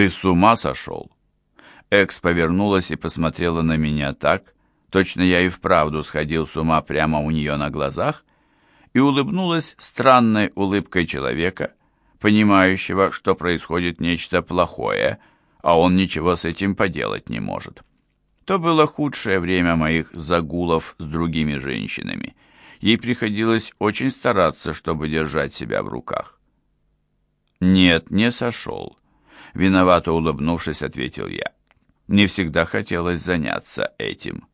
«Ты с ума сошел?» Экс повернулась и посмотрела на меня так, точно я и вправду сходил с ума прямо у нее на глазах, и улыбнулась странной улыбкой человека, понимающего, что происходит нечто плохое, а он ничего с этим поделать не может. То было худшее время моих загулов с другими женщинами. Ей приходилось очень стараться, чтобы держать себя в руках. «Нет, не сошел», — виновато улыбнувшись, ответил я. «Не всегда хотелось заняться этим.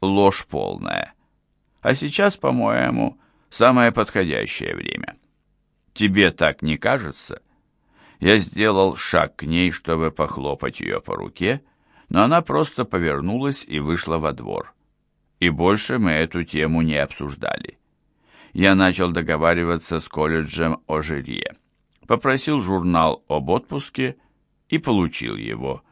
Ложь полная. А сейчас, по-моему, самое подходящее время». Тебе так не кажется?» Я сделал шаг к ней, чтобы похлопать ее по руке, но она просто повернулась и вышла во двор. И больше мы эту тему не обсуждали. Я начал договариваться с колледжем о жилье. Попросил журнал об отпуске и получил его.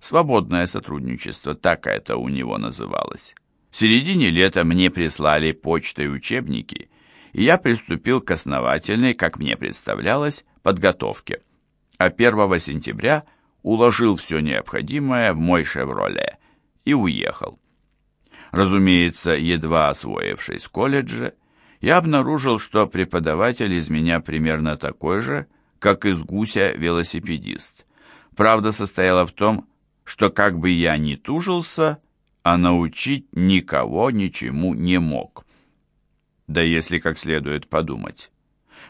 Свободное сотрудничество, так это у него называлось. В середине лета мне прислали почтой учебники – и я приступил к основательной, как мне представлялось, подготовке. А 1 сентября уложил все необходимое в мой «Шевроле» и уехал. Разумеется, едва освоившись в колледже, я обнаружил, что преподаватель из меня примерно такой же, как из гуся велосипедист. Правда состояла в том, что как бы я ни тужился, а научить никого ничему не мог. Да если как следует подумать.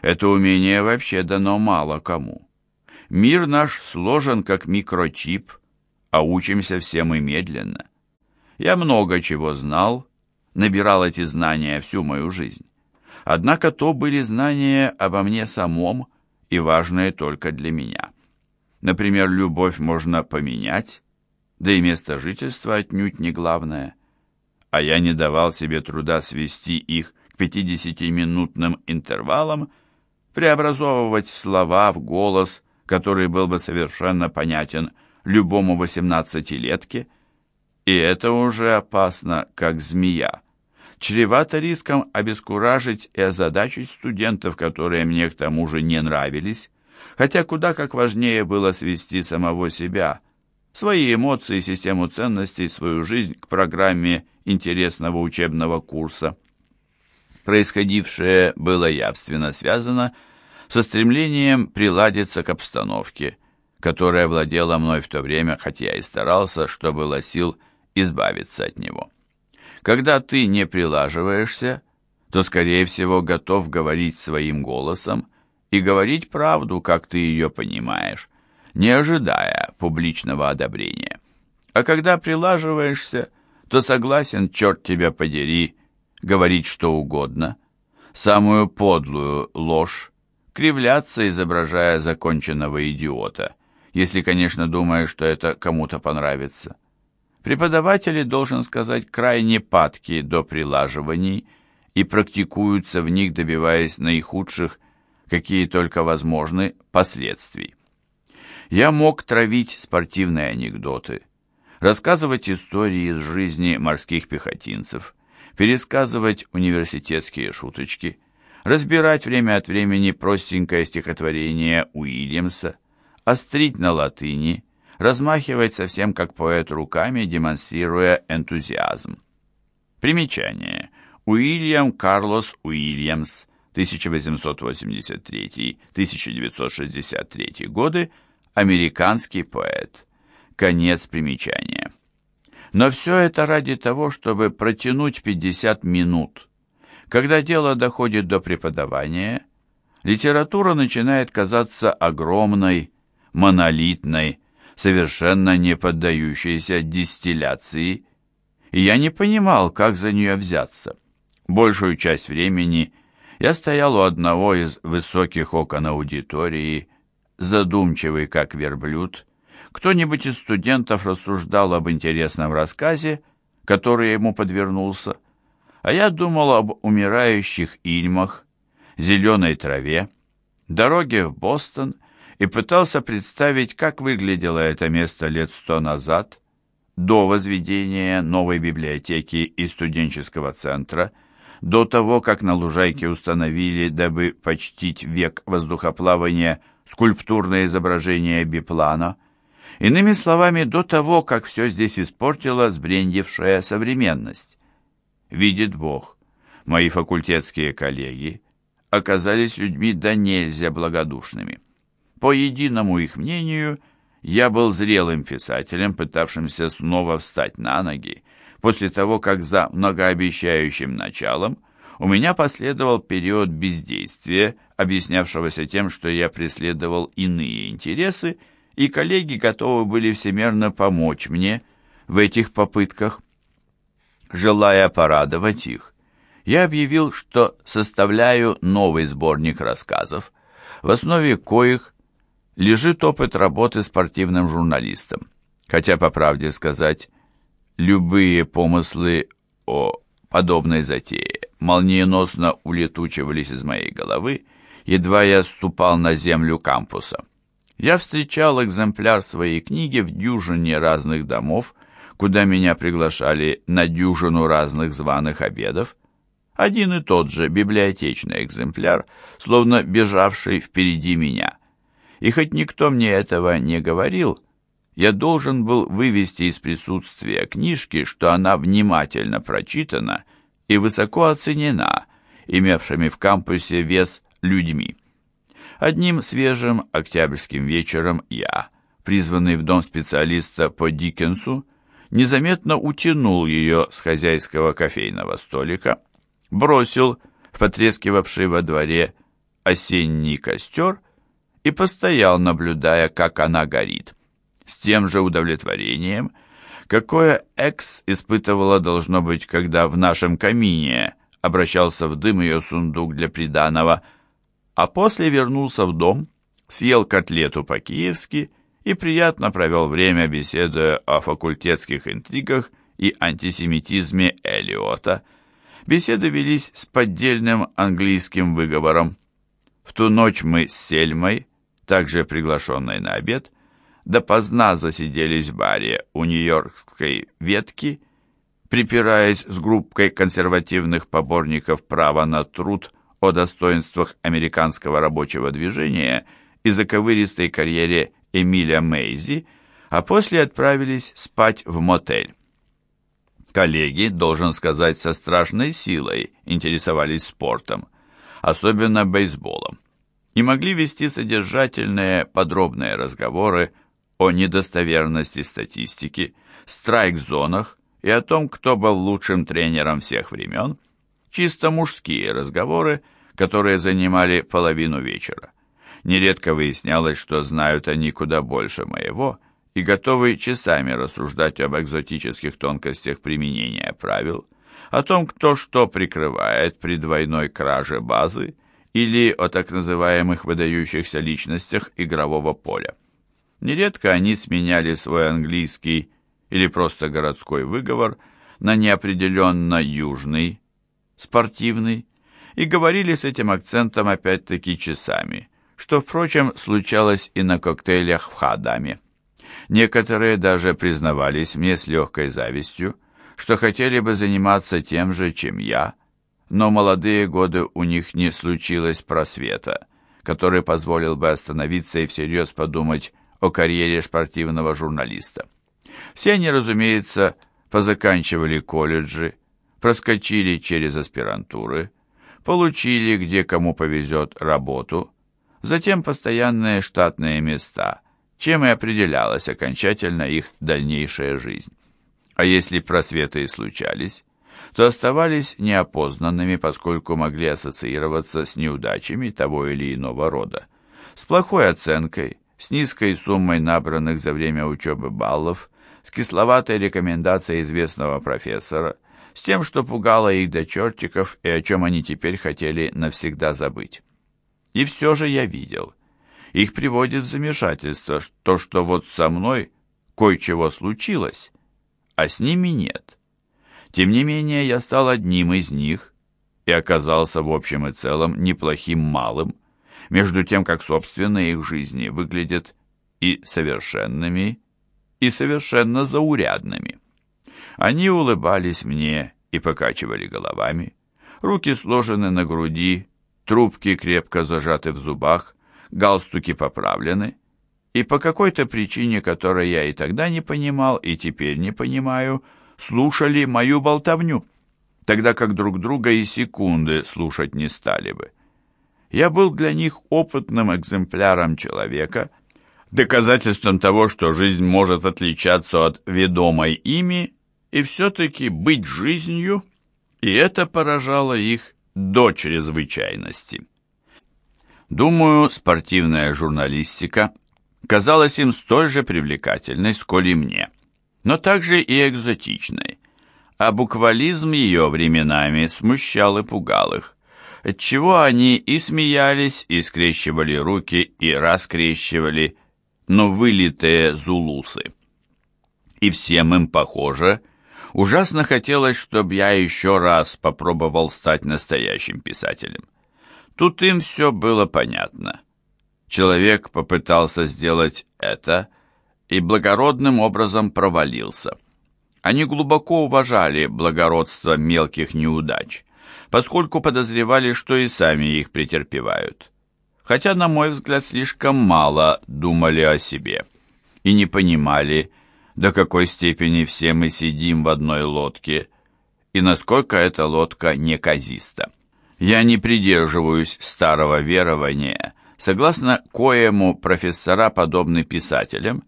Это умение вообще дано мало кому. Мир наш сложен как микрочип, а учимся все мы медленно. Я много чего знал, набирал эти знания всю мою жизнь. Однако то были знания обо мне самом и важные только для меня. Например, любовь можно поменять, да и место жительства отнюдь не главное. А я не давал себе труда свести их 50-минутным интервалом, преобразовывать слова в голос, который был бы совершенно понятен любому восемнадцатилетке, и это уже опасно, как змея. Чревато риском обескуражить и озадачить студентов, которые мне к тому же не нравились, хотя куда как важнее было свести самого себя, свои эмоции, систему ценностей, свою жизнь к программе интересного учебного курса. Происходившее было явственно связано со стремлением приладиться к обстановке, которая владела мной в то время, хотя я и старался, что было сил избавиться от него. Когда ты не прилаживаешься, то, скорее всего, готов говорить своим голосом и говорить правду, как ты ее понимаешь, не ожидая публичного одобрения. А когда прилаживаешься, то согласен, черт тебя подери, говорить что угодно, самую подлую ложь, кривляться, изображая законченного идиота, если, конечно, думаешь, что это кому-то понравится. Преподаватели, должен сказать, крайне падки до прилаживаний и практикуются в них, добиваясь наихудших, какие только возможны, последствий. Я мог травить спортивные анекдоты, рассказывать истории из жизни морских пехотинцев – пересказывать университетские шуточки, разбирать время от времени простенькое стихотворение Уильямса, острить на латыни, размахивать совсем как поэт руками, демонстрируя энтузиазм. Примечание. Уильям Карлос Уильямс, 1883-1963 годы, американский поэт. Конец примечания. Но все это ради того, чтобы протянуть 50 минут. Когда дело доходит до преподавания, литература начинает казаться огромной, монолитной, совершенно не поддающейся дистилляции, и я не понимал, как за нее взяться. Большую часть времени я стоял у одного из высоких окон аудитории, задумчивый, как верблюд, кто-нибудь из студентов рассуждал об интересном рассказе, который ему подвернулся, а я думал об умирающих ильмах, зеленой траве, дороге в Бостон и пытался представить, как выглядело это место лет сто назад, до возведения новой библиотеки и студенческого центра, до того, как на лужайке установили, дабы почтить век воздухоплавания, скульптурное изображение биплана – Иными словами, до того, как все здесь испортила сбрендившая современность. Видит Бог, мои факультетские коллеги оказались людьми до нельзя благодушными. По единому их мнению, я был зрелым писателем, пытавшимся снова встать на ноги, после того, как за многообещающим началом у меня последовал период бездействия, объяснявшегося тем, что я преследовал иные интересы, и коллеги готовы были всемерно помочь мне в этих попытках. Желая порадовать их, я объявил, что составляю новый сборник рассказов, в основе коих лежит опыт работы спортивным журналистом. Хотя, по правде сказать, любые помыслы о подобной затее молниеносно улетучивались из моей головы, едва я ступал на землю кампуса. Я встречал экземпляр своей книги в дюжине разных домов, куда меня приглашали на дюжину разных званых обедов. Один и тот же библиотечный экземпляр, словно бежавший впереди меня. И хоть никто мне этого не говорил, я должен был вывести из присутствия книжки, что она внимательно прочитана и высоко оценена имевшими в кампусе вес людьми. Одним свежим октябрьским вечером я, призванный в дом специалиста по Диккенсу, незаметно утянул ее с хозяйского кофейного столика, бросил в потрескивавший во дворе осенний костер и постоял, наблюдая, как она горит с тем же удовлетворением, какое Экс испытывала, должно быть, когда в нашем камине обращался в дым ее сундук для приданого, а после вернулся в дом, съел котлету по-киевски и приятно провел время, беседуя о факультетских интригах и антисемитизме Элиота. Беседы велись с поддельным английским выговором. В ту ночь мы с Сельмой, также приглашенной на обед, допоздна засиделись в баре у Нью-Йоркской ветки, припираясь с группкой консервативных поборников права на труд о достоинствах американского рабочего движения и заковыристой карьере Эмиля Мейзи, а после отправились спать в мотель. Коллеги, должен сказать, со страшной силой интересовались спортом, особенно бейсболом, и могли вести содержательные подробные разговоры о недостоверности статистики, страйк-зонах и о том, кто был лучшим тренером всех времен, чисто мужские разговоры, которые занимали половину вечера. Нередко выяснялось, что знают они куда больше моего и готовы часами рассуждать об экзотических тонкостях применения правил, о том, кто что прикрывает при двойной краже базы или о так называемых выдающихся личностях игрового поля. Нередко они сменяли свой английский или просто городской выговор на неопределенно южный, спортивный, и говорили с этим акцентом опять-таки часами, что, впрочем, случалось и на коктейлях в Хадаме. Некоторые даже признавались мне с легкой завистью, что хотели бы заниматься тем же, чем я, но молодые годы у них не случилось просвета, который позволил бы остановиться и всерьез подумать о карьере спортивного журналиста. Все они, разумеется, позаканчивали колледжи, проскочили через аспирантуры, получили, где кому повезет, работу, затем постоянные штатные места, чем и определялась окончательно их дальнейшая жизнь. А если просветы и случались, то оставались неопознанными, поскольку могли ассоциироваться с неудачами того или иного рода, с плохой оценкой, с низкой суммой набранных за время учебы баллов, с кисловатой рекомендацией известного профессора, с тем, что пугало их до чертиков и о чем они теперь хотели навсегда забыть. И все же я видел. Их приводит в замешательство то, что вот со мной кое-чего случилось, а с ними нет. Тем не менее, я стал одним из них и оказался в общем и целом неплохим малым, между тем, как собственные их жизни выглядят и совершенными, и совершенно заурядными. Они улыбались мне и покачивали головами, руки сложены на груди, трубки крепко зажаты в зубах, галстуки поправлены, и по какой-то причине, которой я и тогда не понимал, и теперь не понимаю, слушали мою болтовню, тогда как друг друга и секунды слушать не стали бы. Я был для них опытным экземпляром человека, доказательством того, что жизнь может отличаться от ведомой ими и все-таки быть жизнью, и это поражало их до чрезвычайности. Думаю, спортивная журналистика казалась им столь же привлекательной, сколь и мне, но также и экзотичной, а буквализм ее временами смущал и пугал их, отчего они и смеялись, и скрещивали руки, и раскрещивали, но вылитые зулусы. И всем им, похоже, ужасно хотелось, чтобы я еще раз попробовал стать настоящим писателем. Тут им все было понятно. Человек попытался сделать это и благородным образом провалился. Они глубоко уважали благородство мелких неудач, поскольку подозревали, что и сами их претерпевают. Хотя, на мой взгляд, слишком мало думали о себе и не понимали, до какой степени все мы сидим в одной лодке и насколько эта лодка неказиста. Я не придерживаюсь старого верования, согласно коему профессора подобны писателям,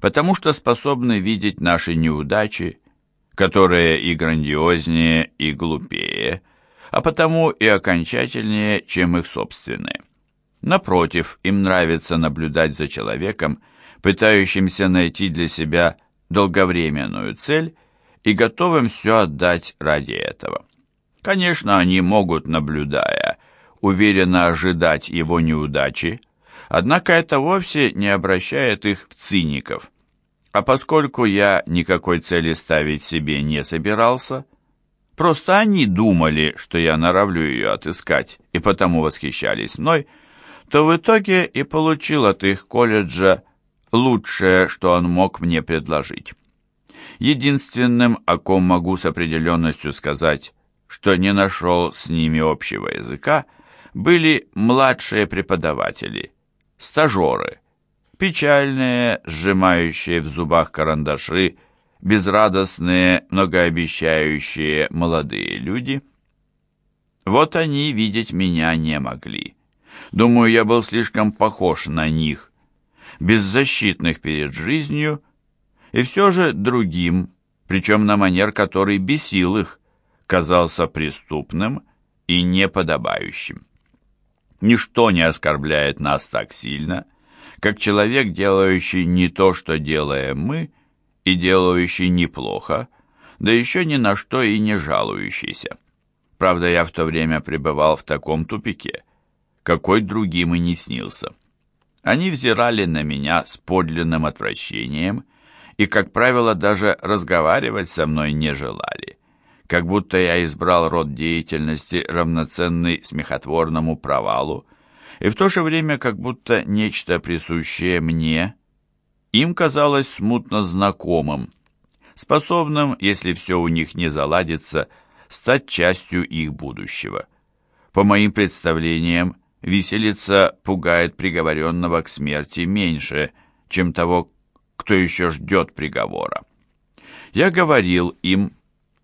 потому что способны видеть наши неудачи, которые и грандиознее, и глупее, а потому и окончательнее, чем их собственные. Напротив, им нравится наблюдать за человеком, пытающимся найти для себя долговременную цель и готовым все отдать ради этого. Конечно, они могут, наблюдая, уверенно ожидать его неудачи, однако это вовсе не обращает их в циников. А поскольку я никакой цели ставить себе не собирался, просто они думали, что я норовлю ее отыскать, и потому восхищались мной, то в итоге и получил от их колледжа лучшее, что он мог мне предложить. Единственным, о ком могу с определенностью сказать, что не нашел с ними общего языка, были младшие преподаватели, стажеры, печальные, сжимающие в зубах карандаши, безрадостные, многообещающие молодые люди. Вот они видеть меня не могли. Думаю, я был слишком похож на них, беззащитных перед жизнью, и все же другим, причем на манер, который бесил их, казался преступным и неподобающим. Ничто не оскорбляет нас так сильно, как человек, делающий не то, что делаем мы, и делающий неплохо, да еще ни на что и не жалующийся. Правда, я в то время пребывал в таком тупике, какой другим и не снился. Они взирали на меня с подлинным отвращением и, как правило, даже разговаривать со мной не желали как будто я избрал род деятельности, равноценный смехотворному провалу, и в то же время как будто нечто присущее мне, им казалось смутно знакомым, способным, если все у них не заладится, стать частью их будущего. По моим представлениям, виселица пугает приговоренного к смерти меньше, чем того, кто еще ждет приговора. Я говорил им,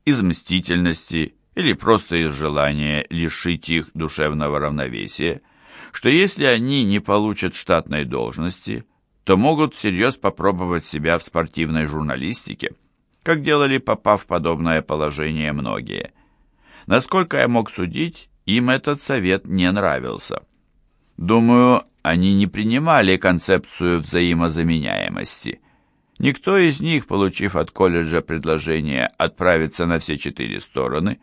из мстительности или просто из желания лишить их душевного равновесия, что если они не получат штатной должности, то могут всерьез попробовать себя в спортивной журналистике, как делали, попав в подобное положение многие. Насколько я мог судить, им этот совет не нравился. Думаю, они не принимали концепцию взаимозаменяемости – Никто из них, получив от колледжа предложение отправиться на все четыре стороны,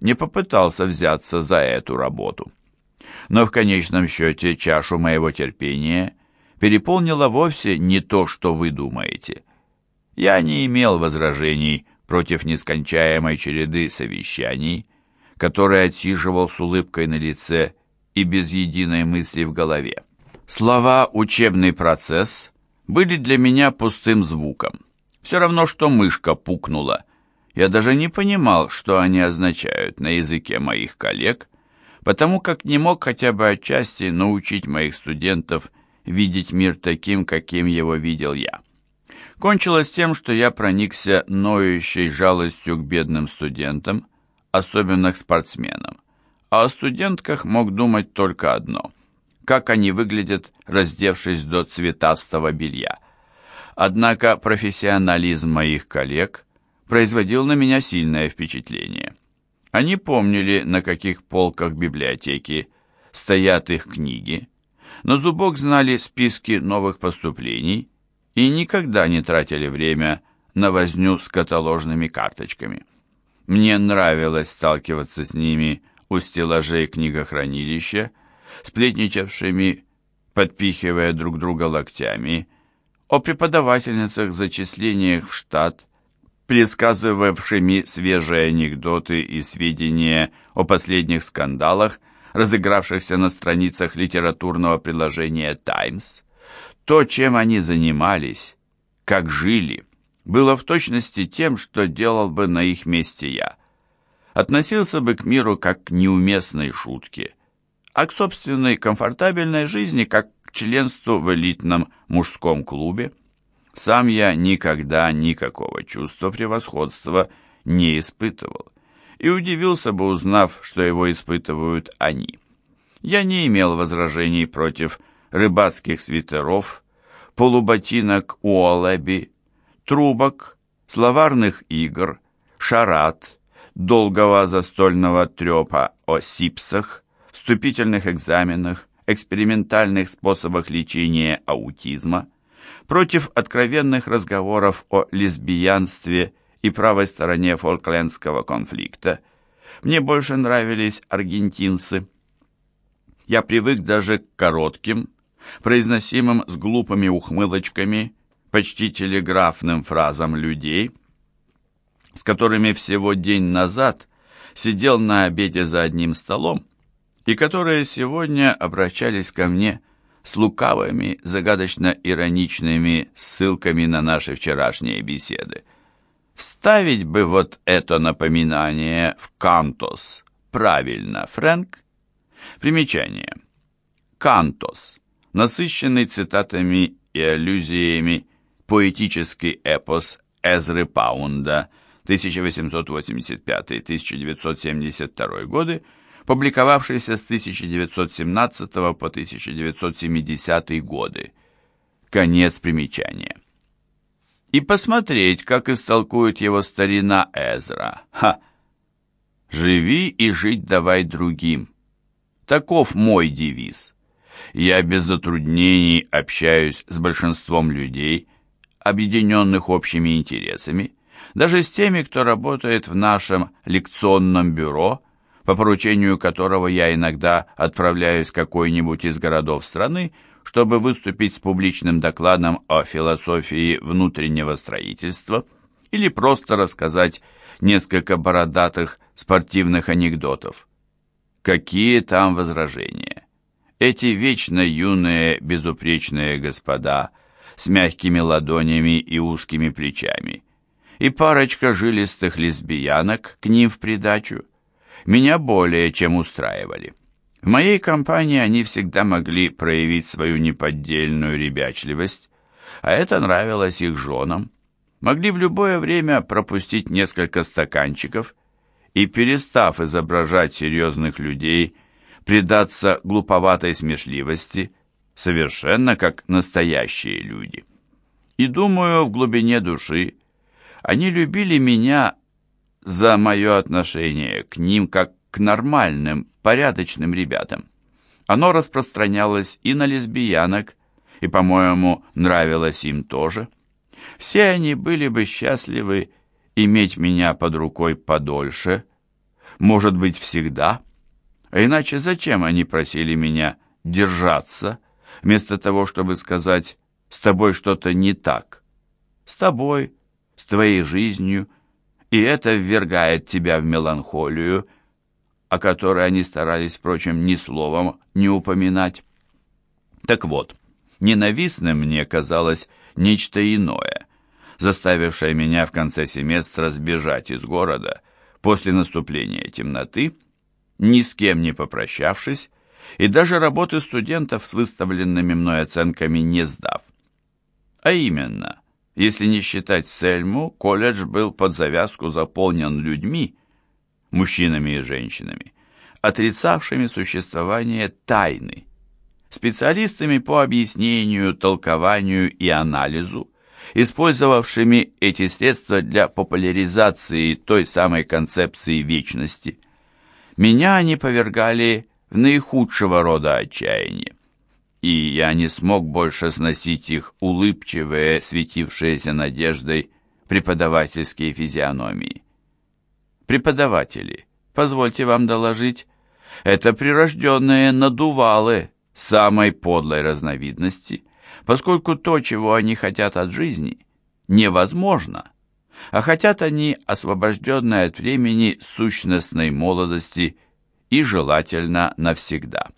не попытался взяться за эту работу. Но в конечном счете чашу моего терпения переполнило вовсе не то, что вы думаете. Я не имел возражений против нескончаемой череды совещаний, которые отсиживал с улыбкой на лице и без единой мысли в голове. Слова «учебный процесс» были для меня пустым звуком. Все равно, что мышка пукнула. Я даже не понимал, что они означают на языке моих коллег, потому как не мог хотя бы отчасти научить моих студентов видеть мир таким, каким его видел я. Кончилось тем, что я проникся ноющей жалостью к бедным студентам, особенно к спортсменам, а о студентках мог думать только одно – как они выглядят, раздевшись до цветастого белья. Однако профессионализм моих коллег производил на меня сильное впечатление. Они помнили, на каких полках библиотеки стоят их книги, на зубок знали списки новых поступлений и никогда не тратили время на возню с каталожными карточками. Мне нравилось сталкиваться с ними у стеллажей книгохранилища, сплетничавшими, подпихивая друг друга локтями, о преподавательницах, зачислениях в штат, пересказывавшими свежие анекдоты и сведения о последних скандалах, разыгравшихся на страницах литературного приложения «Таймс». То, чем они занимались, как жили, было в точности тем, что делал бы на их месте я. Относился бы к миру как к неуместной шутке, а к собственной комфортабельной жизни как к членству в элитном мужском клубе. Сам я никогда никакого чувства превосходства не испытывал и удивился бы, узнав, что его испытывают они. Я не имел возражений против рыбацких свитеров, полуботинок уоллеби, трубок, словарных игр, шарат, долгого застольного трепа о сипсах, вступительных экзаменах, экспериментальных способах лечения аутизма, против откровенных разговоров о лесбиянстве и правой стороне фолклендского конфликта. Мне больше нравились аргентинцы. Я привык даже к коротким, произносимым с глупыми ухмылочками, почти телеграфным фразам людей, с которыми всего день назад сидел на обеде за одним столом, и которые сегодня обращались ко мне с лукавыми, загадочно-ироничными ссылками на наши вчерашние беседы. Вставить бы вот это напоминание в «Кантос». Правильно, Фрэнк? Примечание. «Кантос» насыщенный цитатами и аллюзиями поэтический эпос Эзры Паунда 1885-1972 годы, публиковавшийся с 1917 по 1970 годы. Конец примечания. И посмотреть, как истолкует его старина Эзра. Ха! «Живи и жить давай другим». Таков мой девиз. Я без затруднений общаюсь с большинством людей, объединенных общими интересами, даже с теми, кто работает в нашем лекционном бюро, по поручению которого я иногда отправляюсь в какой-нибудь из городов страны, чтобы выступить с публичным докладом о философии внутреннего строительства или просто рассказать несколько бородатых спортивных анекдотов. Какие там возражения? Эти вечно юные, безупречные господа с мягкими ладонями и узкими плечами, и парочка жилистых лесбиянок к ним в придачу, меня более чем устраивали. В моей компании они всегда могли проявить свою неподдельную ребячливость, а это нравилось их женам. Могли в любое время пропустить несколько стаканчиков и, перестав изображать серьезных людей, предаться глуповатой смешливости, совершенно как настоящие люди. И думаю, в глубине души они любили меня за мое отношение к ним как к нормальным, порядочным ребятам. Оно распространялось и на лесбиянок, и, по-моему, нравилось им тоже. Все они были бы счастливы иметь меня под рукой подольше, может быть, всегда. А иначе зачем они просили меня держаться, вместо того, чтобы сказать «с тобой что-то не так»? С тобой, с твоей жизнью, и это ввергает тебя в меланхолию, о которой они старались, впрочем, ни словом не упоминать. Так вот, ненавистным мне казалось нечто иное, заставившее меня в конце семестра сбежать из города после наступления темноты ни с кем не попрощавшись и даже работы студентов с выставленными мной оценками не сдав. А именно, если не считать Сельму, колледж был под завязку заполнен людьми, мужчинами и женщинами, отрицавшими существование тайны, специалистами по объяснению, толкованию и анализу, использовавшими эти средства для популяризации той самой концепции вечности. Меня они повергали в наихудшего рода отчаяние, и я не смог больше сносить их улыбчивые, светившиеся надеждой преподавательские физиономии. Преподаватели, позвольте вам доложить, это прирожденные надувалы самой подлой разновидности, поскольку то, чего они хотят от жизни, невозможно, а хотят они освобожденной от времени сущностной молодости и желательно навсегда.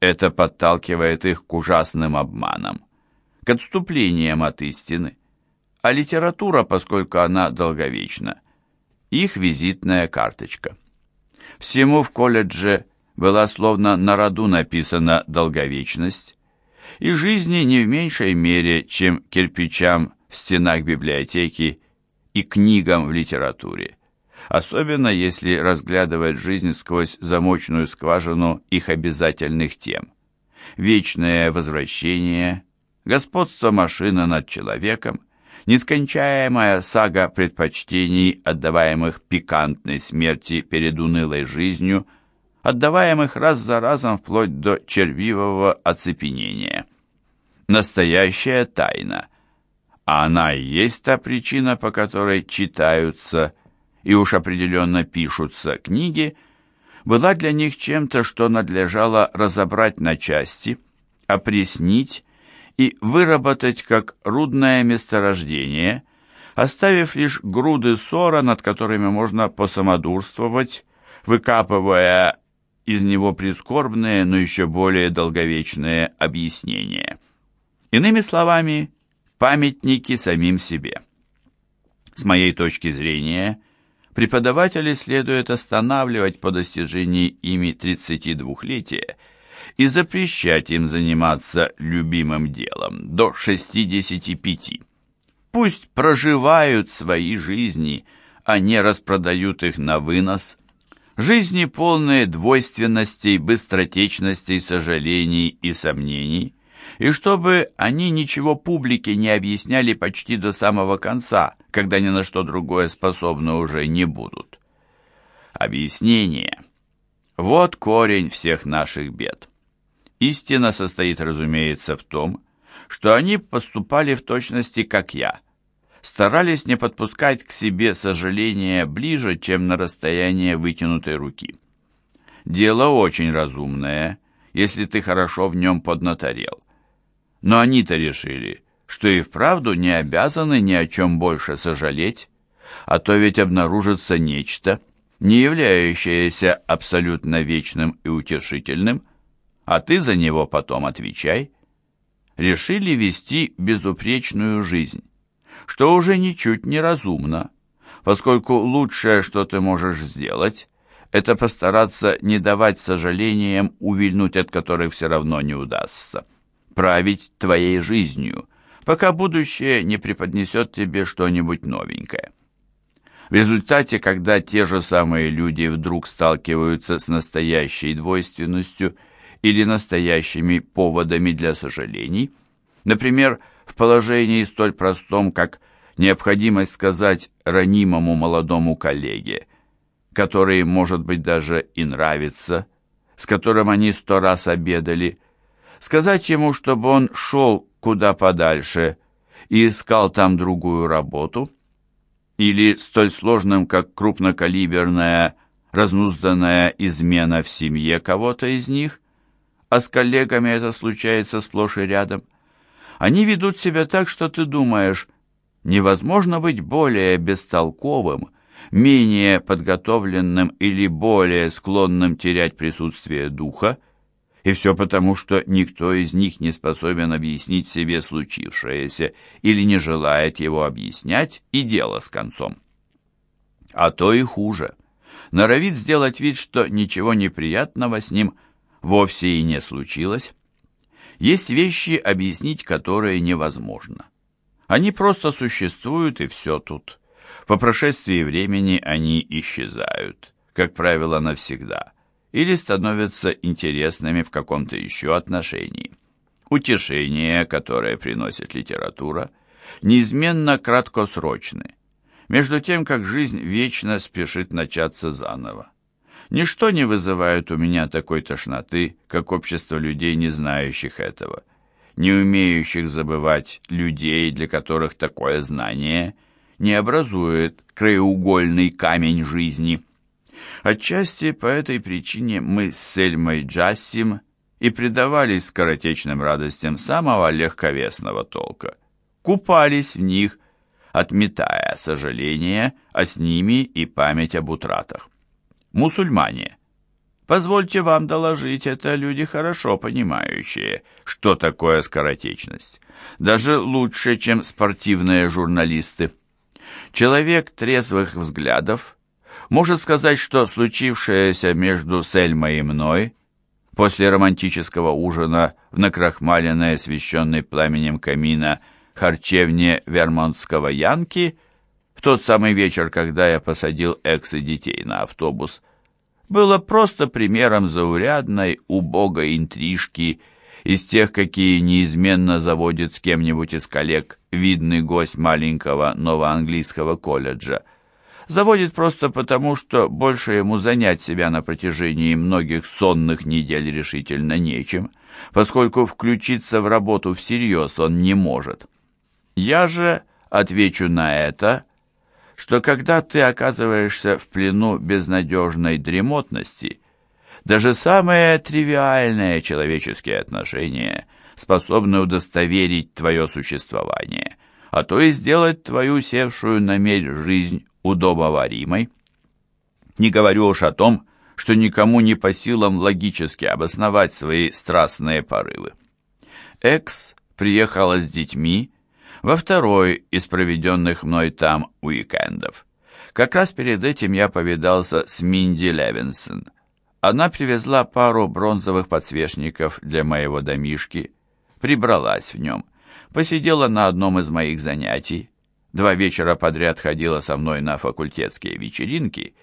Это подталкивает их к ужасным обманам, к отступлениям от истины, а литература, поскольку она долговечна, их визитная карточка. Всему в колледже была словно на роду написана долговечность, и жизни не в меньшей мере, чем кирпичам в стенах библиотеки и книгам в литературе, особенно если разглядывать жизнь сквозь замочную скважину их обязательных тем. Вечное возвращение, господство машины над человеком, нескончаемая сага предпочтений, отдаваемых пикантной смерти перед унылой жизнью, отдаваемых раз за разом вплоть до червивого оцепенения. Настоящая тайна, а она и есть та причина, по которой читаются и уж определенно пишутся книги, была для них чем-то, что надлежало разобрать на части, опреснить и выработать как рудное месторождение, оставив лишь груды ссора, над которыми можно посамодурствовать, выкапывая из него прискорбные, но еще более долговечные объяснения. Иными словами, памятники самим себе. С моей точки зрения, преподавателей следует останавливать по достижении ими 32-летия и запрещать им заниматься любимым делом до 65. Пусть проживают свои жизни, а не распродают их на вынос. Жизни полные двойственностей, быстротечностей, сожалений и сомнений, и чтобы они ничего публике не объясняли почти до самого конца, когда ни на что другое способны уже не будут. Объяснение. Вот корень всех наших бед. Истина состоит, разумеется, в том, что они поступали в точности, как я, старались не подпускать к себе сожаления ближе, чем на расстояние вытянутой руки. Дело очень разумное, если ты хорошо в нем поднаторел. Но они-то решили, что и вправду не обязаны ни о чем больше сожалеть, а то ведь обнаружится нечто, не являющееся абсолютно вечным и утешительным, а ты за него потом отвечай. Решили вести безупречную жизнь, что уже ничуть не разумно, поскольку лучшее, что ты можешь сделать, это постараться не давать сожалениям увильнуть от которых все равно не удастся, править твоей жизнью, пока будущее не преподнесет тебе что-нибудь новенькое. В результате, когда те же самые люди вдруг сталкиваются с настоящей двойственностью – или настоящими поводами для сожалений, например, в положении столь простом, как необходимость сказать ранимому молодому коллеге, который, может быть, даже и нравится, с которым они сто раз обедали, сказать ему, чтобы он шел куда подальше и искал там другую работу, или столь сложным, как крупнокалиберная, разнузданная измена в семье кого-то из них, а с коллегами это случается сплошь и рядом. Они ведут себя так, что ты думаешь, невозможно быть более бестолковым, менее подготовленным или более склонным терять присутствие духа, и все потому, что никто из них не способен объяснить себе случившееся или не желает его объяснять, и дело с концом. А то и хуже. Норовит сделать вид, что ничего неприятного с ним вовсе и не случилось. Есть вещи, объяснить которые невозможно. Они просто существуют, и все тут. По прошествии времени они исчезают, как правило, навсегда, или становятся интересными в каком-то еще отношении. Утешение, которое приносит литература, неизменно краткосрочны, между тем, как жизнь вечно спешит начаться заново. Ничто не вызывает у меня такой тошноты, как общество людей, не знающих этого, не умеющих забывать людей, для которых такое знание не образует краеугольный камень жизни. Отчасти по этой причине мы с Сельмой Джассим и предавались скоротечным радостям самого легковесного толка, купались в них, отметая сожаления, а с ними и память об утратах. Мусульмане. Позвольте вам доложить, это люди хорошо понимающие, что такое скоротечность. Даже лучше, чем спортивные журналисты. Человек трезвых взглядов может сказать, что случившееся между Сельмой и мной после романтического ужина в накрахмаленной, освещенной пламенем камина харчевне вермонтского Янки тот самый вечер, когда я посадил экс и детей на автобус, было просто примером заурядной, убогой интрижки из тех, какие неизменно заводит с кем-нибудь из коллег видный гость маленького новоанглийского колледжа. Заводит просто потому, что больше ему занять себя на протяжении многих сонных недель решительно нечем, поскольку включиться в работу всерьез он не может. Я же отвечу на это, что когда ты оказываешься в плену безнадежной дремотности, даже самые тривиальные человеческие отношения способны удостоверить твое существование, а то и сделать твою севшую на мель жизнь удобоваримой. Не говорю уж о том, что никому не по силам логически обосновать свои страстные порывы. Экс приехала с детьми, во второй из проведенных мной там уикендов. Как раз перед этим я повидался с Минди Левинсон. Она привезла пару бронзовых подсвечников для моего домишки, прибралась в нем, посидела на одном из моих занятий, два вечера подряд ходила со мной на факультетские вечеринки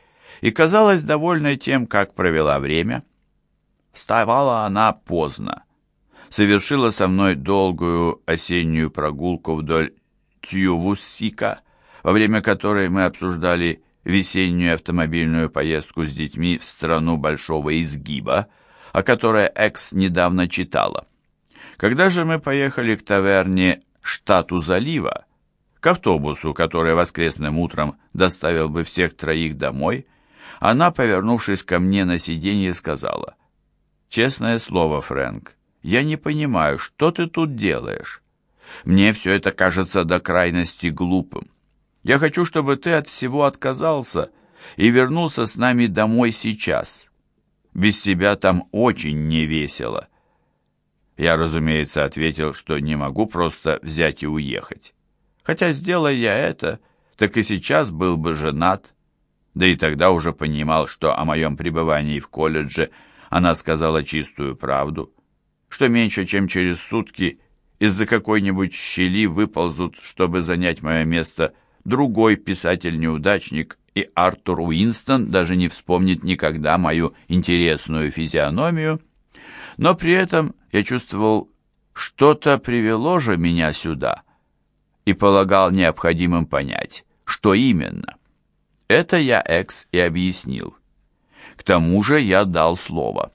и казалась довольной тем, как провела время. Вставала она поздно, совершила со мной долгую осеннюю прогулку вдоль Тьювуссика, во время которой мы обсуждали весеннюю автомобильную поездку с детьми в страну Большого Изгиба, о которой Экс недавно читала. Когда же мы поехали к таверне «Штату залива», к автобусу, который воскресным утром доставил бы всех троих домой, она, повернувшись ко мне на сиденье, сказала, «Честное слово, Фрэнк, я не понимаю, что ты тут делаешь? Мне все это кажется до крайности глупым. Я хочу, чтобы ты от всего отказался и вернулся с нами домой сейчас. Без тебя там очень невесело. Я, разумеется, ответил, что не могу просто взять и уехать. Хотя, сделай я это, так и сейчас был бы женат. Да и тогда уже понимал, что о моем пребывании в колледже она сказала чистую правду что меньше чем через сутки из-за какой-нибудь щели выползут, чтобы занять мое место, другой писатель-неудачник, и Артур Уинстон даже не вспомнит никогда мою интересную физиономию. Но при этом я чувствовал, что-то привело же меня сюда, и полагал необходимым понять, что именно. Это я Экс и объяснил. К тому же я дал слово.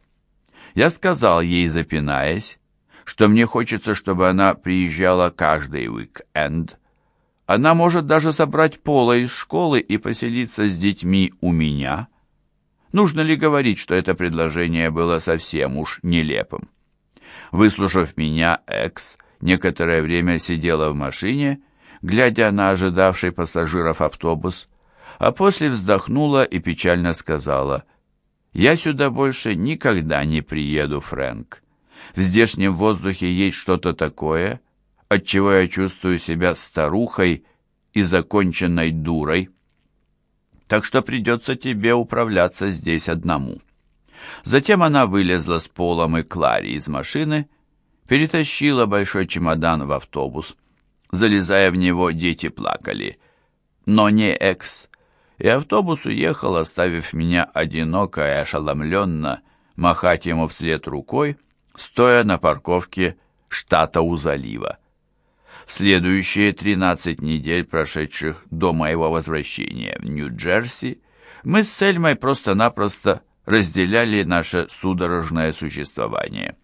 Я сказал ей, запинаясь, что мне хочется, чтобы она приезжала каждый уик-энд. Она может даже собрать Пола из школы и поселиться с детьми у меня. Нужно ли говорить, что это предложение было совсем уж нелепым? Выслушав меня, Экс некоторое время сидела в машине, глядя на ожидавший пассажиров автобус, а после вздохнула и печально сказала — я сюда больше никогда не приеду, Фрэнк. В здешнем воздухе есть что-то такое, от чего я чувствую себя старухой и законченной дурой. Так что придется тебе управляться здесь одному. Затем она вылезла с Полом и Клари из машины, перетащила большой чемодан в автобус. Залезая в него, дети плакали. Но не Экс. И автобус уехал, оставив меня одиноко и ошеломленно махать ему вслед рукой, стоя на парковке штата у залива. В следующие 13 недель, прошедших до моего возвращения в Нью-Джерси, мы с Сельмой просто-напросто разделяли наше судорожное существование.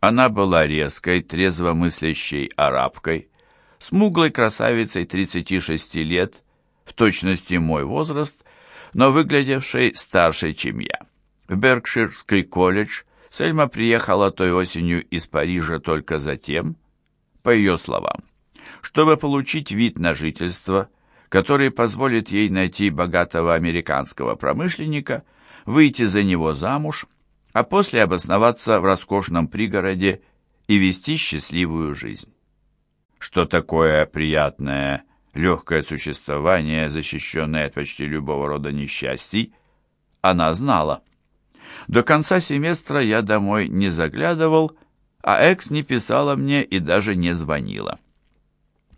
Она была резкой, трезвомыслящей арабкой, смуглой красавицей 36 лет, в точности мой возраст, но выглядевшей старше, чем я. В Беркширский колледж Сельма приехала той осенью из Парижа только за тем, по ее словам, чтобы получить вид на жительство, который позволит ей найти богатого американского промышленника, выйти за него замуж, а после обосноваться в роскошном пригороде и вести счастливую жизнь. Что такое приятное, легкое существование, защищенное от почти любого рода несчастий, она знала. До конца семестра я домой не заглядывал, а Экс не писала мне и даже не звонила.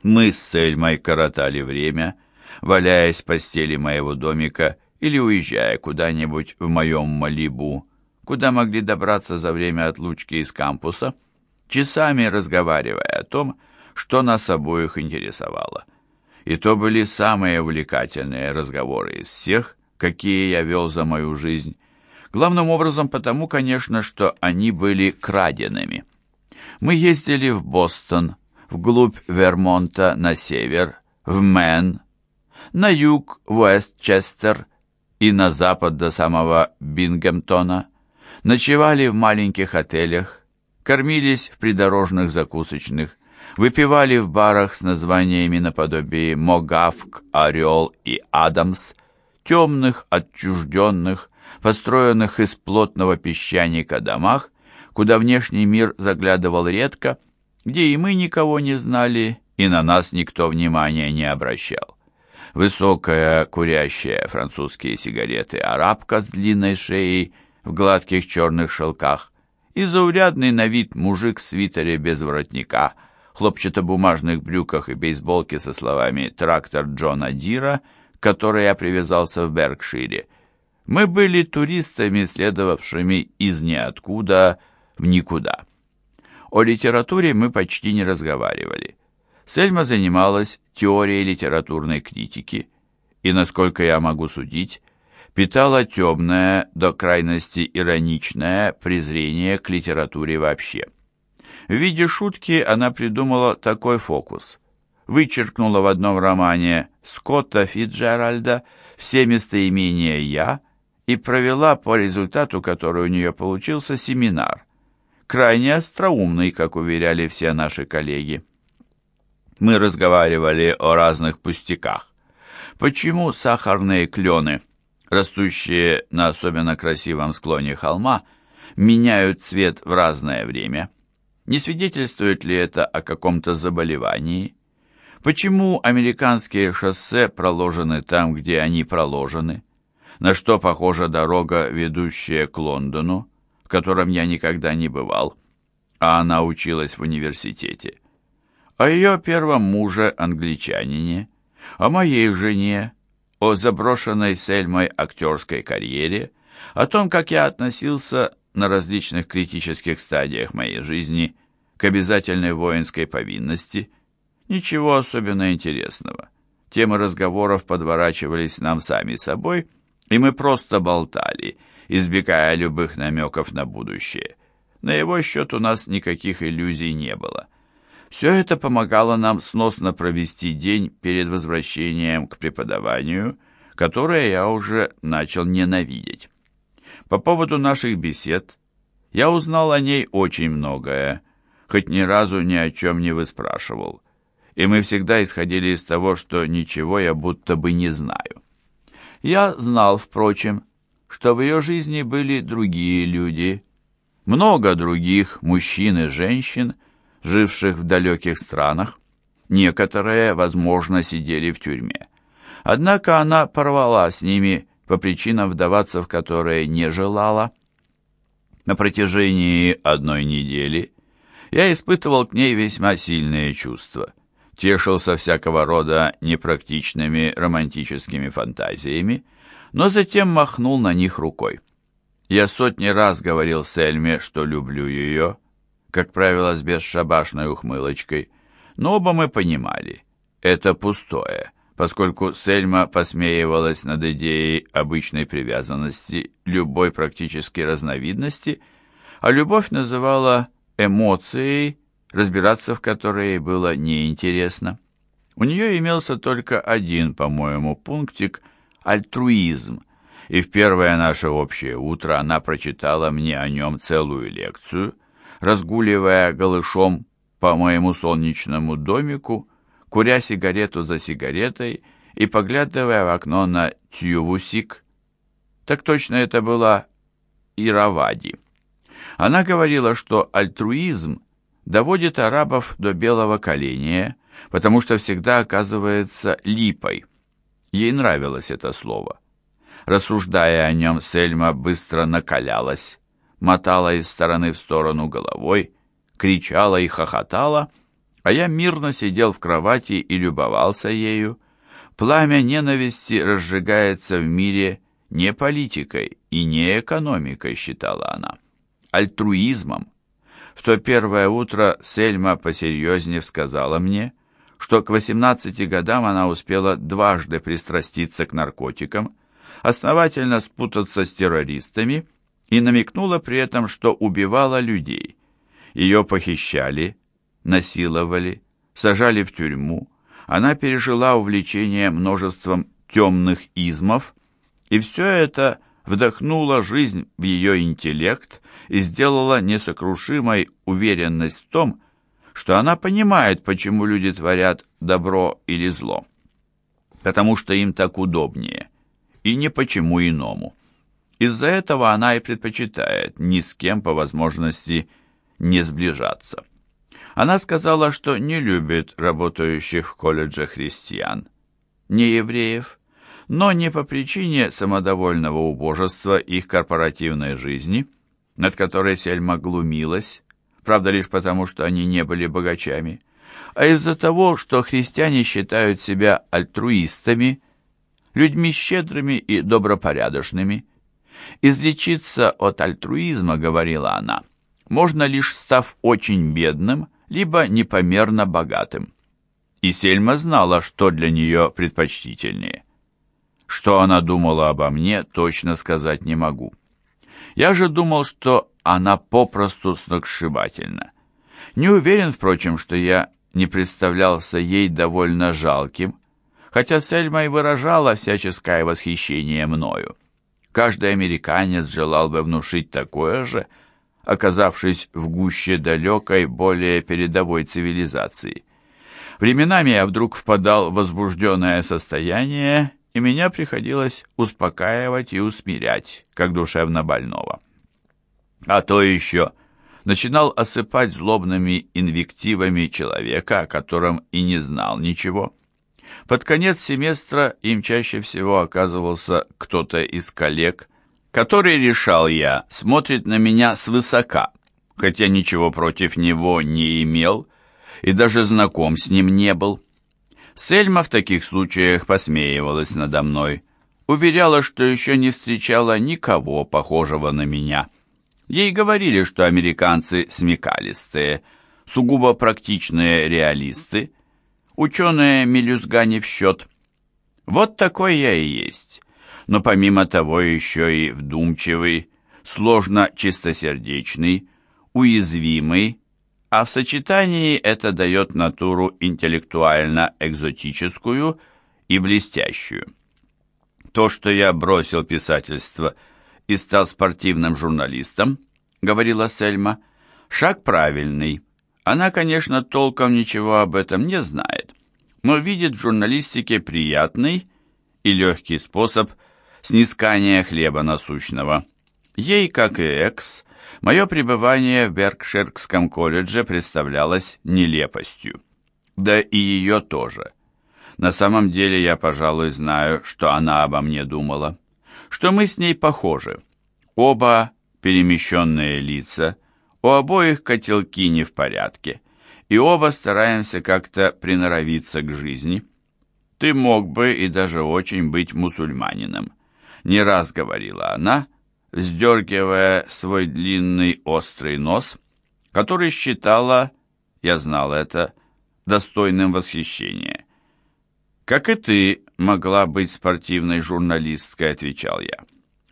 Мы с Сельмой коротали время, валяясь в постели моего домика или уезжая куда-нибудь в моем Малибу, куда могли добраться за время отлучки из кампуса, часами разговаривая о том, что нас обоих интересовало. И то были самые увлекательные разговоры из всех, какие я вел за мою жизнь, главным образом потому, конечно, что они были краденными. Мы ездили в Бостон, вглубь Вермонта на север, в Мэн, на юг в Уэстчестер и на запад до самого Бингемтона, ночевали в маленьких отелях, кормились в придорожных закусочных, выпивали в барах с названиями наподобие «Могавк», «Орел» и «Адамс», темных, отчужденных, построенных из плотного песчаника домах, куда внешний мир заглядывал редко, где и мы никого не знали, и на нас никто внимания не обращал. Высокая, курящая французские сигареты арабка с длинной шеей в гладких черных шелках и заурядный на вид мужик в свитере без воротника, хлопчатобумажных брюках и бейсболке со словами «Трактор Джона Дира», к которой я привязался в Беркшире. Мы были туристами, следовавшими из ниоткуда в никуда. О литературе мы почти не разговаривали. Сельма занималась теорией литературной критики и, насколько я могу судить, питала темное, до крайности ироничное презрение к литературе вообще. В виде шутки она придумала такой фокус. Вычеркнула в одном романе Скотта Фитджеральда все местоимения «я» и провела по результату, который у нее получился, семинар. Крайне остроумный, как уверяли все наши коллеги. Мы разговаривали о разных пустяках. Почему сахарные клены, растущие на особенно красивом склоне холма, меняют цвет в разное время? Не свидетельствует ли это о каком-то заболевании? Почему американские шоссе проложены там, где они проложены? На что похожа дорога, ведущая к Лондону, в котором я никогда не бывал, а она училась в университете? О ее первом муже, англичанине, о моей жене, о заброшенной Сельмой актерской карьере, о том, как я относился на различных критических стадиях моей жизни к обязательной воинской повинности, ничего особенно интересного. Темы разговоров подворачивались нам сами собой, и мы просто болтали, избегая любых намеков на будущее. На его счет у нас никаких иллюзий не было. Все это помогало нам сносно провести день перед возвращением к преподаванию, которое я уже начал ненавидеть. По поводу наших бесед я узнал о ней очень многое, хоть ни разу ни о чем не выспрашивал, и мы всегда исходили из того, что ничего я будто бы не знаю. Я знал, впрочем, что в ее жизни были другие люди, много других мужчин и женщин, живших в далеких странах. Некоторые, возможно, сидели в тюрьме. Однако она порвала с ними по причинам, вдаваться в которые не желала. На протяжении одной недели я испытывал к ней весьма сильные чувства. Тешился всякого рода непрактичными романтическими фантазиями, но затем махнул на них рукой. Я сотни раз говорил Сельме, что люблю ее, как правило, с бесшабашной ухмылочкой, но оба мы понимали, это пустое, поскольку Сельма посмеивалась над идеей обычной привязанности любой практически разновидности, а любовь называла эмоцией, разбираться в которой было неинтересно. У нее имелся только один, по-моему, пунктик – альтруизм, и в первое наше общее утро она прочитала мне о нем целую лекцию, разгуливая голышом по моему солнечному домику – куря сигарету за сигаретой и поглядывая в окно на Тьювусик. Так точно это была Иравади. Она говорила, что альтруизм доводит арабов до белого коленя, потому что всегда оказывается липой. Ей нравилось это слово. Рассуждая о нем, Сельма быстро накалялась, мотала из стороны в сторону головой, кричала и хохотала — а я мирно сидел в кровати и любовался ею. Пламя ненависти разжигается в мире не политикой и не экономикой, считала она, альтруизмом. В то первое утро Сельма посерьезнее сказала мне, что к 18 годам она успела дважды пристраститься к наркотикам, основательно спутаться с террористами и намекнула при этом, что убивала людей. Ее похищали, насиловали, сажали в тюрьму, она пережила увлечение множеством темных измов, и все это вдохнуло жизнь в ее интеллект и сделало несокрушимой уверенность в том, что она понимает, почему люди творят добро или зло. Потому что им так удобнее, и не почему иному. Из-за этого она и предпочитает ни с кем по возможности не сближаться. Она сказала, что не любит работающих в колледже христиан, не евреев, но не по причине самодовольного убожества их корпоративной жизни, над которой Сельма глумилась, правда лишь потому, что они не были богачами, а из-за того, что христиане считают себя альтруистами, людьми щедрыми и добропорядочными. Излечиться от альтруизма, говорила она, можно лишь став очень бедным либо непомерно богатым. И Сельма знала, что для нее предпочтительнее. Что она думала обо мне, точно сказать не могу. Я же думал, что она попросту сногсшибательна. Не уверен, впрочем, что я не представлялся ей довольно жалким, хотя Сельма и выражала всяческое восхищение мною. Каждый американец желал бы внушить такое же – оказавшись в гуще далекой, более передовой цивилизации. Временами я вдруг впадал в возбужденное состояние, и меня приходилось успокаивать и усмирять, как душевно больного. А то еще начинал осыпать злобными инвективами человека, о котором и не знал ничего. Под конец семестра им чаще всего оказывался кто-то из коллег, который, решал я, смотрит на меня свысока, хотя ничего против него не имел и даже знаком с ним не был. Сельма в таких случаях посмеивалась надо мной, уверяла, что еще не встречала никого похожего на меня. Ей говорили, что американцы смекалистые, сугубо практичные реалисты, ученые мелюзга не в счет. Вот такой я и есть но помимо того еще и вдумчивый, сложно чистосердечный, уязвимый, а в сочетании это дает натуру интеллектуально-экзотическую и блестящую. То, что я бросил писательство и стал спортивным журналистом, говорила Сельма, шаг правильный. Она, конечно, толком ничего об этом не знает, но видит в журналистике приятный и легкий способ – снискания хлеба насущного. Ей, как и Экс, мое пребывание в Беркширском колледже представлялось нелепостью. Да и ее тоже. На самом деле я, пожалуй, знаю, что она обо мне думала. Что мы с ней похожи. Оба перемещенные лица, у обоих котелки не в порядке, и оба стараемся как-то приноровиться к жизни. Ты мог бы и даже очень быть мусульманином, не раз говорила она, вздергивая свой длинный острый нос, который считала, я знал это, достойным восхищения. «Как и ты могла быть спортивной журналисткой», — отвечал я.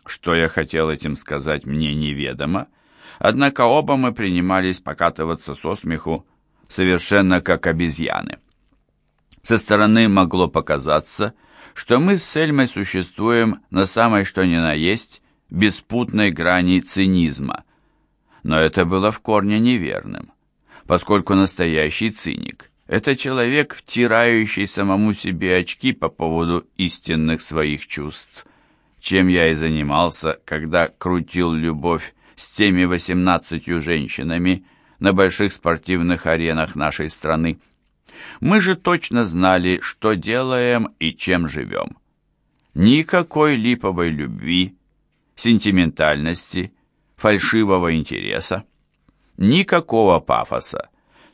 Что я хотел этим сказать, мне неведомо, однако оба мы принимались покатываться со смеху, совершенно как обезьяны. Со стороны могло показаться, что мы с Сельмой существуем на самой что ни на есть беспутной грани цинизма. Но это было в корне неверным, поскольку настоящий циник – это человек, втирающий самому себе очки по поводу истинных своих чувств, чем я и занимался, когда крутил любовь с теми восемнадцатью женщинами на больших спортивных аренах нашей страны. Мы же точно знали, что делаем и чем живем. Никакой липовой любви, сентиментальности, фальшивого интереса, никакого пафоса,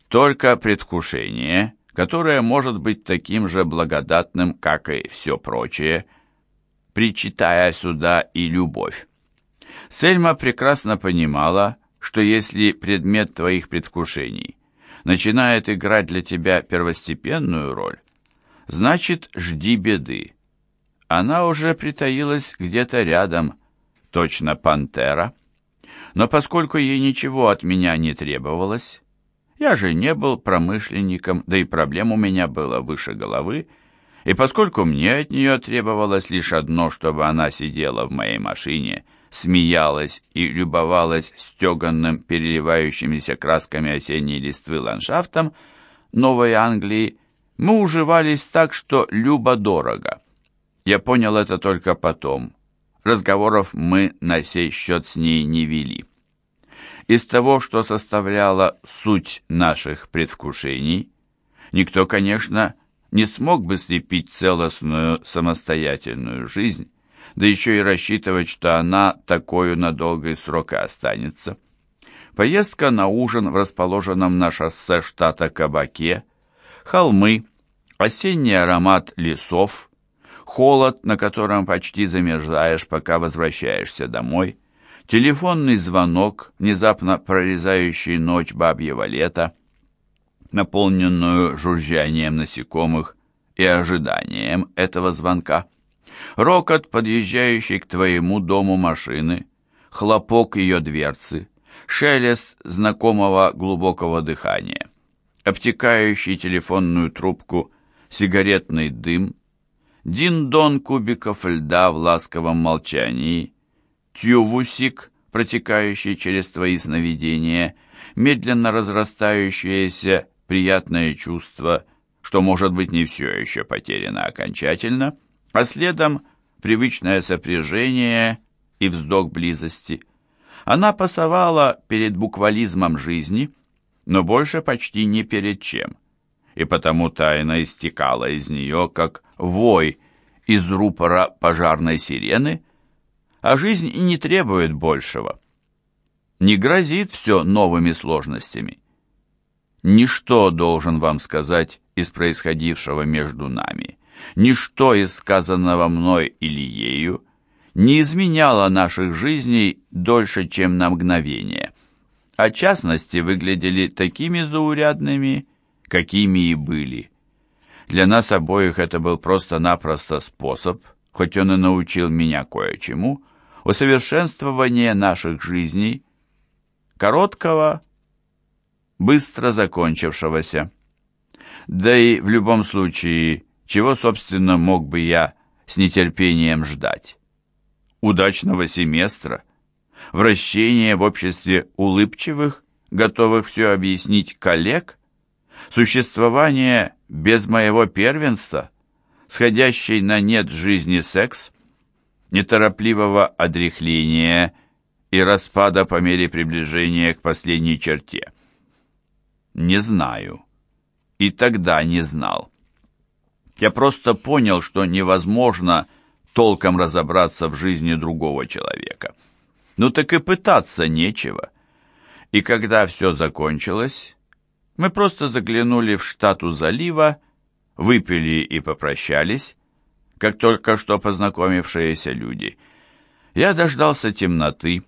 только предвкушение, которое может быть таким же благодатным, как и все прочее, причитая сюда и любовь. Сельма прекрасно понимала, что если предмет твоих предвкушений начинает играть для тебя первостепенную роль, значит, жди беды. Она уже притаилась где-то рядом, точно пантера. Но поскольку ей ничего от меня не требовалось, я же не был промышленником, да и проблем у меня было выше головы, и поскольку мне от нее требовалось лишь одно, чтобы она сидела в моей машине, смеялась и любовалась стеганным, переливающимися красками осенней листвы ландшафтом Новой Англии, мы уживались так, что любо-дорого. Я понял это только потом. Разговоров мы на сей счет с ней не вели. Из того, что составляло суть наших предвкушений, никто, конечно, не смог бы слепить целостную самостоятельную жизнь, да еще и рассчитывать, что она такую на долгий срок и останется. Поездка на ужин в расположенном на шоссе штата Кабаке, холмы, осенний аромат лесов, холод, на котором почти замерзаешь, пока возвращаешься домой – Телефонный звонок, внезапно прорезающий ночь бабьего лета, наполненную жужжанием насекомых и ожиданием этого звонка. Рокот, подъезжающий к твоему дому машины, хлопок ее дверцы, шелест знакомого глубокого дыхания, обтекающий телефонную трубку сигаретный дым, дин-дон кубиков льда в ласковом молчании — тювусик, протекающий через твои сновидения, медленно разрастающееся приятное чувство, что, может быть, не все еще потеряно окончательно, а следом привычное сопряжение и вздох близости. Она пасовала перед буквализмом жизни, но больше почти ни перед чем, и потому тайна истекала из нее, как вой из рупора пожарной сирены, а жизнь и не требует большего. Не грозит все новыми сложностями. Ничто, должен вам сказать, из происходившего между нами, ничто из сказанного мной или ею, не изменяло наших жизней дольше, чем на мгновение, а частности выглядели такими заурядными, какими и были. Для нас обоих это был просто-напросто способ, хоть он и научил меня кое-чему, усовершенствование наших жизней, короткого, быстро закончившегося. Да и в любом случае, чего, собственно, мог бы я с нетерпением ждать? Удачного семестра, вращения в обществе улыбчивых, готовых все объяснить коллег, существование без моего первенства, сходящей на нет жизни секс – неторопливого одряхления и распада по мере приближения к последней черте. Не знаю. И тогда не знал. Я просто понял, что невозможно толком разобраться в жизни другого человека. Ну так и пытаться нечего. И когда все закончилось, мы просто заглянули в штату залива, выпили и попрощались, как только что познакомившиеся люди. Я дождался темноты,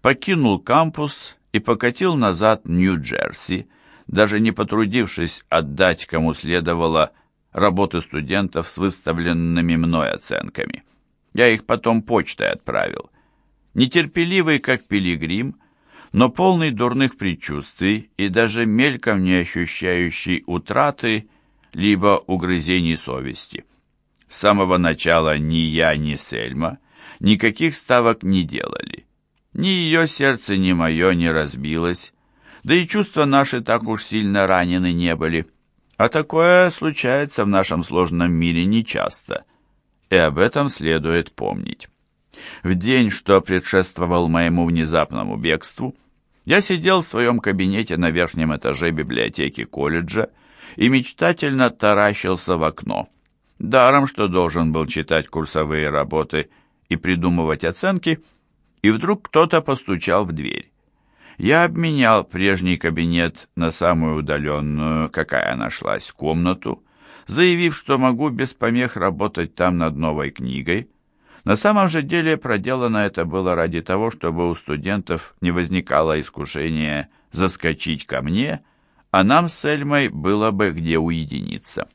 покинул кампус и покатил назад Нью-Джерси, даже не потрудившись отдать кому следовало работы студентов с выставленными мной оценками. Я их потом почтой отправил. Нетерпеливый, как пилигрим, но полный дурных предчувствий и даже мельком не ощущающий утраты либо угрызений совести. С самого начала ни я, ни Сельма никаких ставок не делали. Ни ее сердце, ни мое не разбилось, да и чувства наши так уж сильно ранены не были. А такое случается в нашем сложном мире нечасто, и об этом следует помнить. В день, что предшествовал моему внезапному бегству, я сидел в своем кабинете на верхнем этаже библиотеки колледжа и мечтательно таращился в окно. Даром, что должен был читать курсовые работы и придумывать оценки, и вдруг кто-то постучал в дверь. Я обменял прежний кабинет на самую удаленную, какая нашлась, комнату, заявив, что могу без помех работать там над новой книгой, на самом же деле проделано это было ради того, чтобы у студентов не возникало искушения заскочить ко мне, а нам с Эльмой было бы где уединиться.